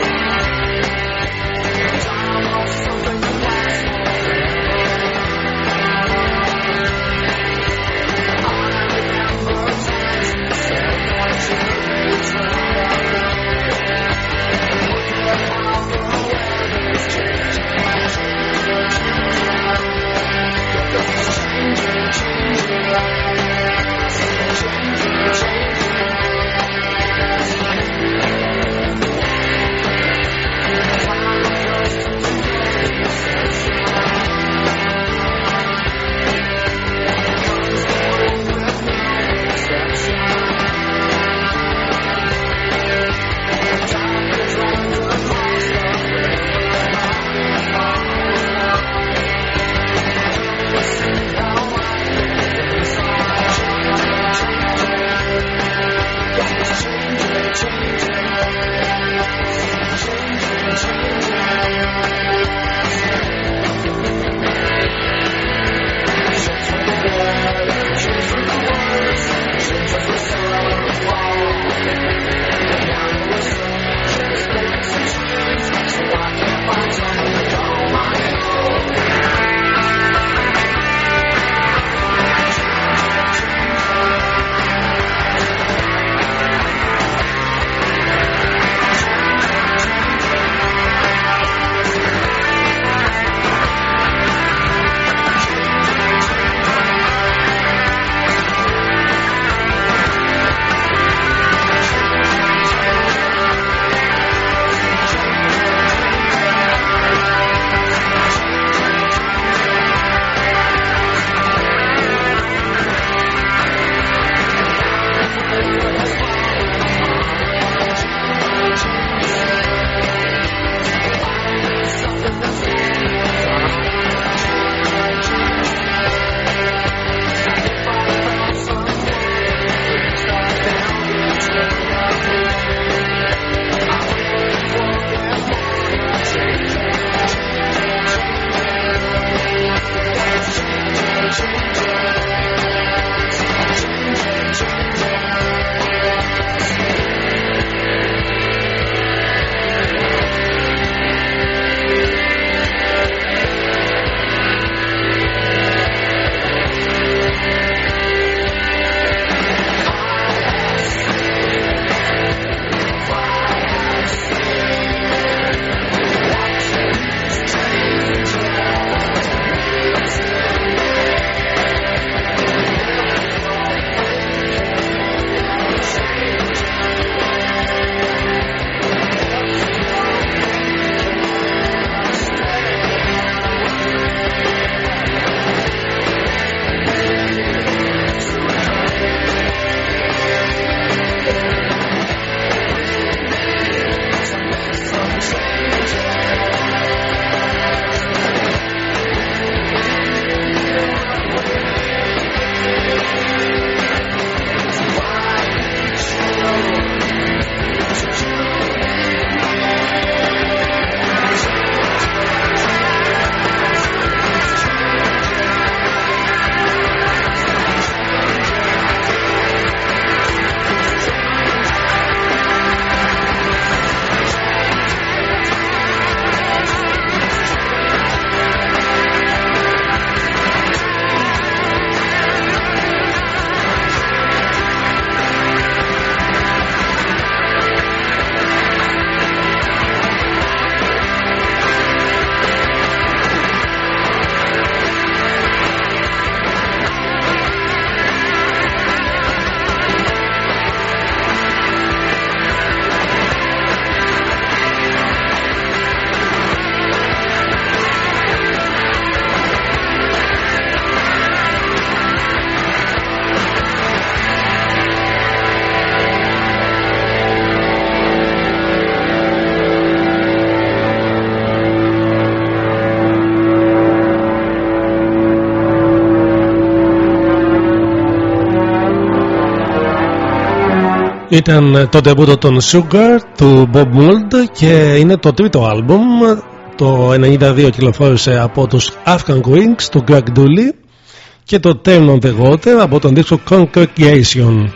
Ήταν το τεμπούτο των Sugar του Bob Mould και είναι το τρίτο άλμπουμ το 92 κυκλοφόρησε από τους Afghan Wings του Greg Dooley και το Turn on the Water από τον δίσκο Congregation.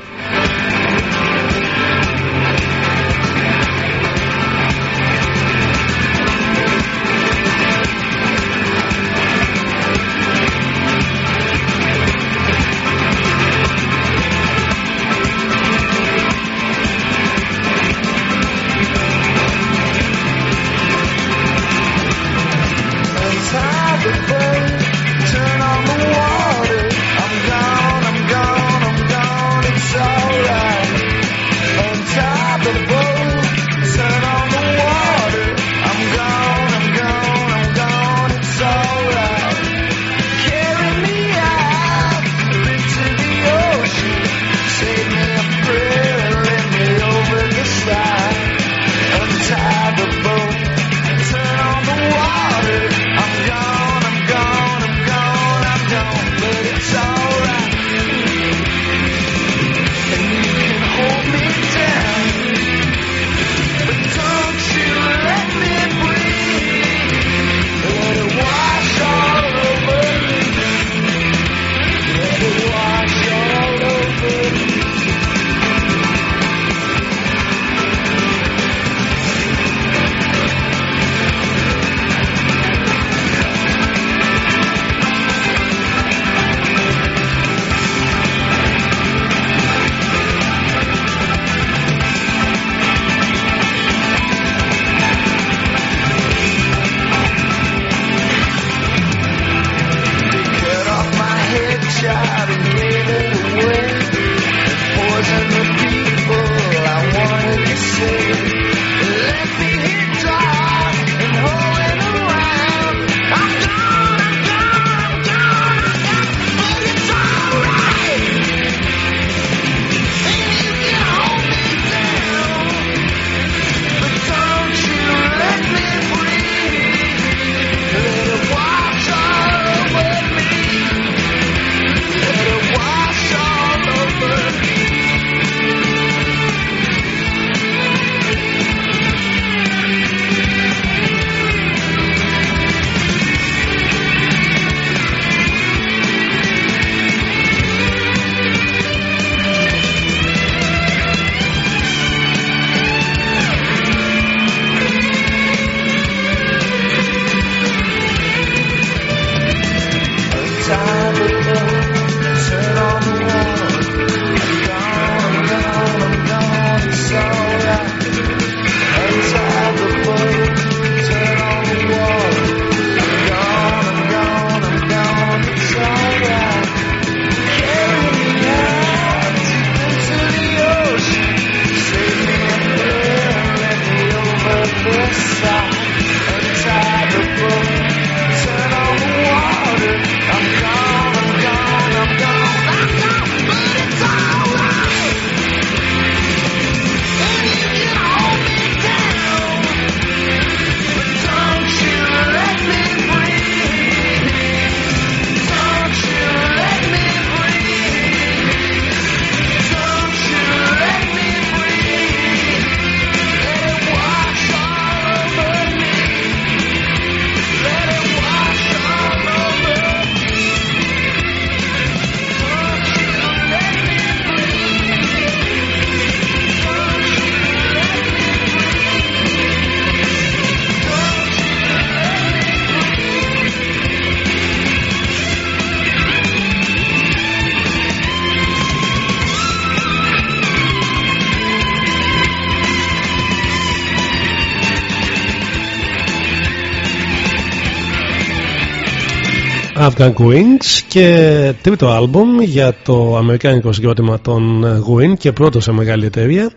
Afghan Wings και τρίτο άλμπουμ για το αμερικάνικο συγκρότημα των Win και πρώτος σε μεγάλη εταιρεία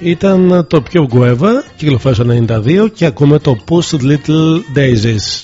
ήταν το Pure Gueva κυκλοφόρησε το 92 και ακούμε το Pushed Little Daisies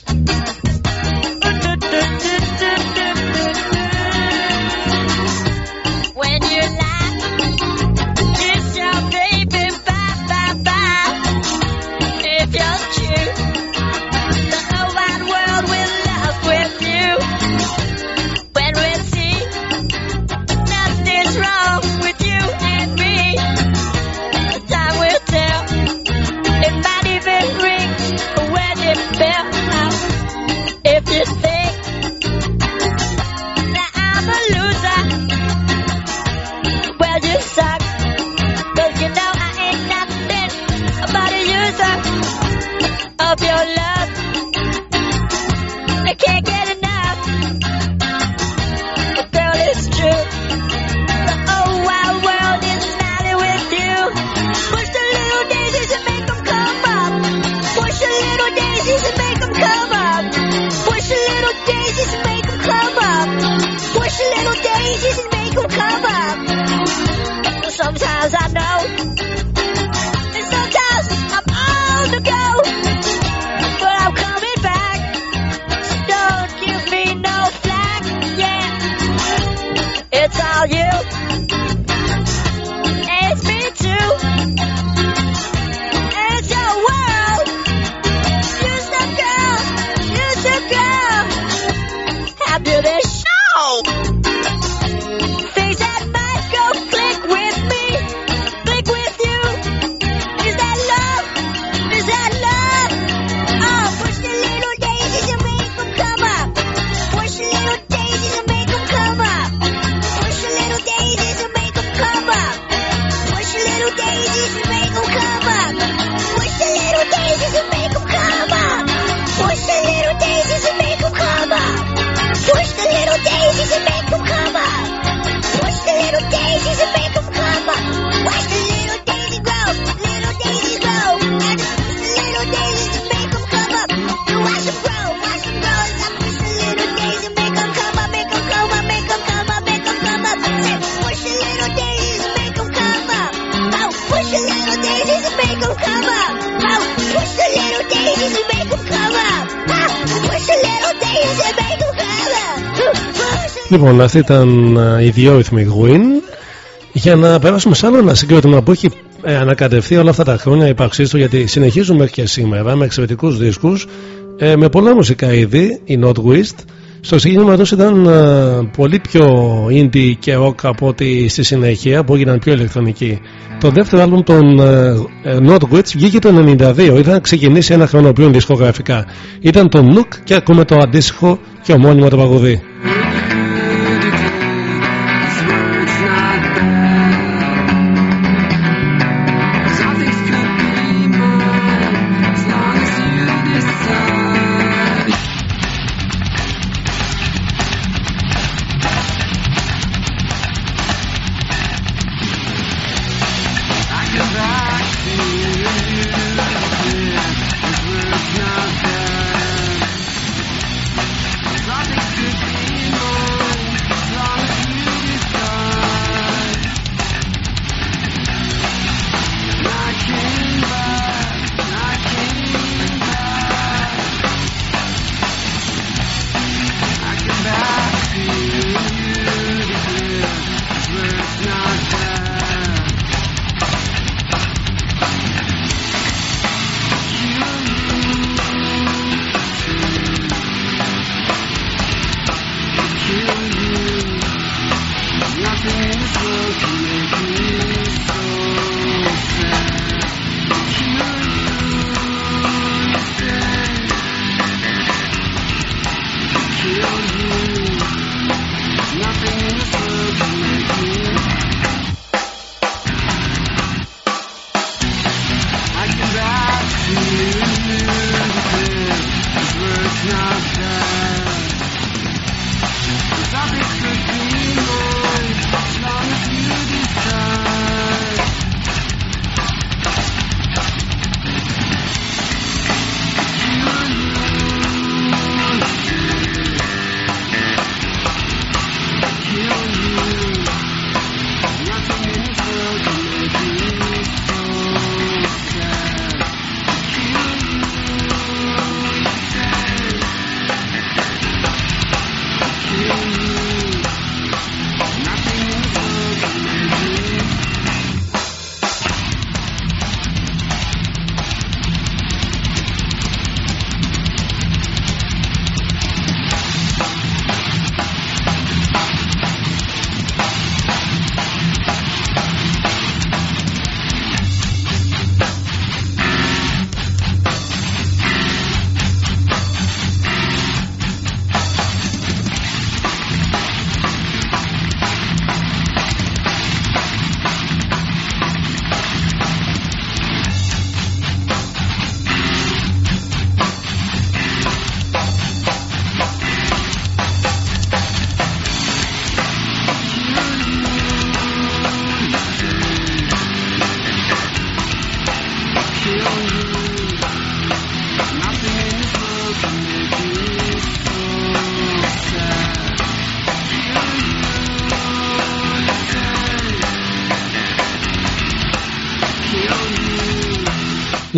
Λοιπόν, αυτή ήταν ε, η ιδιόρυθμη Gwyn. Για να περάσουμε σε άλλο ένα συγκρότημα που έχει ε, ανακατευθεί όλα αυτά τα χρόνια ύπαρξής του, γιατί συνεχίζουμε και σήμερα με εξαιρετικούς δίσκους, ε, με πολλά μουσικά είδη, η Northwest. Στο συγκεκριμένο εδώ ήταν ε, πολύ πιο indie και rock από ότι στη συνέχεια που έγιναν πιο ηλεκτρονικοί. Το δεύτερο άλμπουμ των ε, ε, Northwest βγήκε το 92, ήταν να ξεκινήσει ένα χρόνο πριν δισκογραφικά. Ήταν το Nook και ακούμε το αντίστοιχο και ομώνυμο το παγωδί.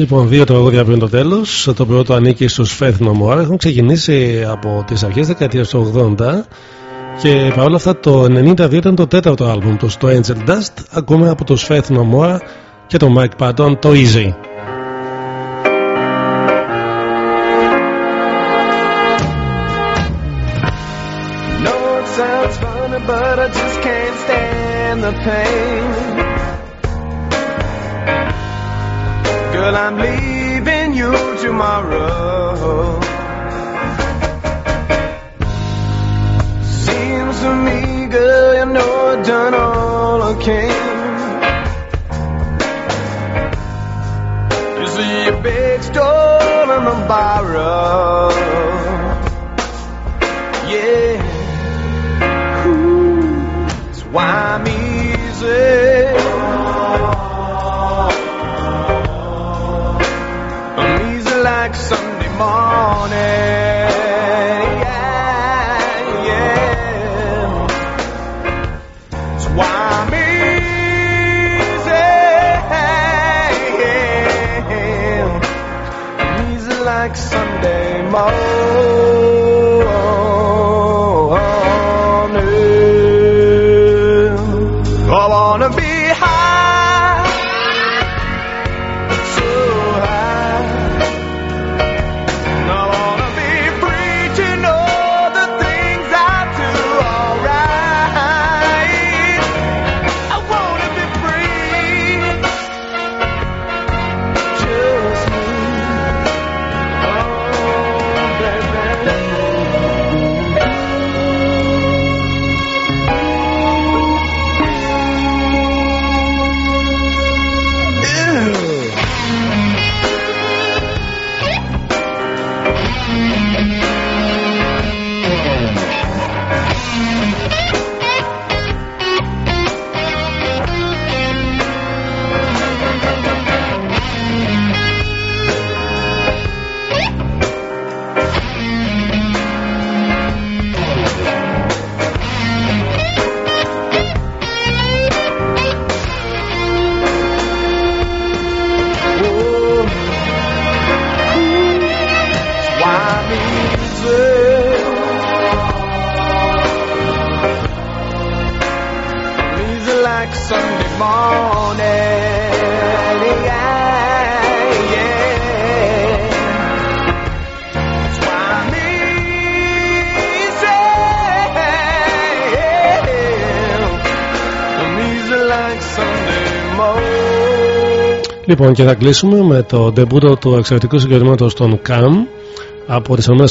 Λοιπόν, δύο τραγούδια πριν το τέλος. Το πρώτο ανήκει στου Faith No More. Έχουν ξεκινήσει από τις αρχές δεκαετίας του 80 και παρόλα αυτά το 92 ήταν το τέταρτο άλμπουμ του στο Angel Dust. Ακούμε από του Faith No More και τον Mike Patton το Easy. No, it sounds funny, but I just can't stand the pain. Girl, I'm leaving you tomorrow. Seems to me, girl, you know I've done all I can. You see, you big stolen and borrow. Yeah. Ooh, That's why I'm easy. like Sunday morning. Yeah, yeah. That's why I'm easy. Yeah. Easy like Sunday morning. Λοιπόν, και θα κλείσουμε με το ντεμπούτο του εξαιρετικού συγκροτήματο των Cam από τις ΗΠΑ,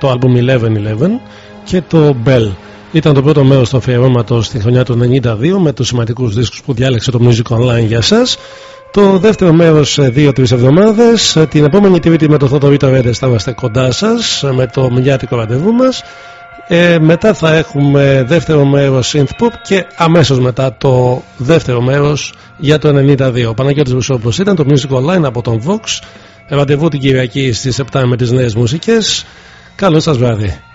το album 1111 και το Bell. Ήταν το πρώτο μέρος του αφιερώματος στη χρονιά του 92 με τους σημαντικούς δίσκους που διάλεξε το Music Online για εσά. Το δεύτερο μέρος σε δύο-τρεις εβδομάδες. Την επόμενη τρίτη με το Θόδωρο Ρέντε θα είμαστε κοντά σας με το μιλιάτικο ραντεβού μας. Ε, μετά θα έχουμε δεύτερο μέρος synth pop και αμέσως μετά το δεύτερο μέρος για το 92. Ο Παναγιώτης Βουσόπουλος ήταν το Music Online από τον Vox. Ραντεβού την Κυριακή στις 7 με τις νέες μουσικές. Καλό σας βράδυ.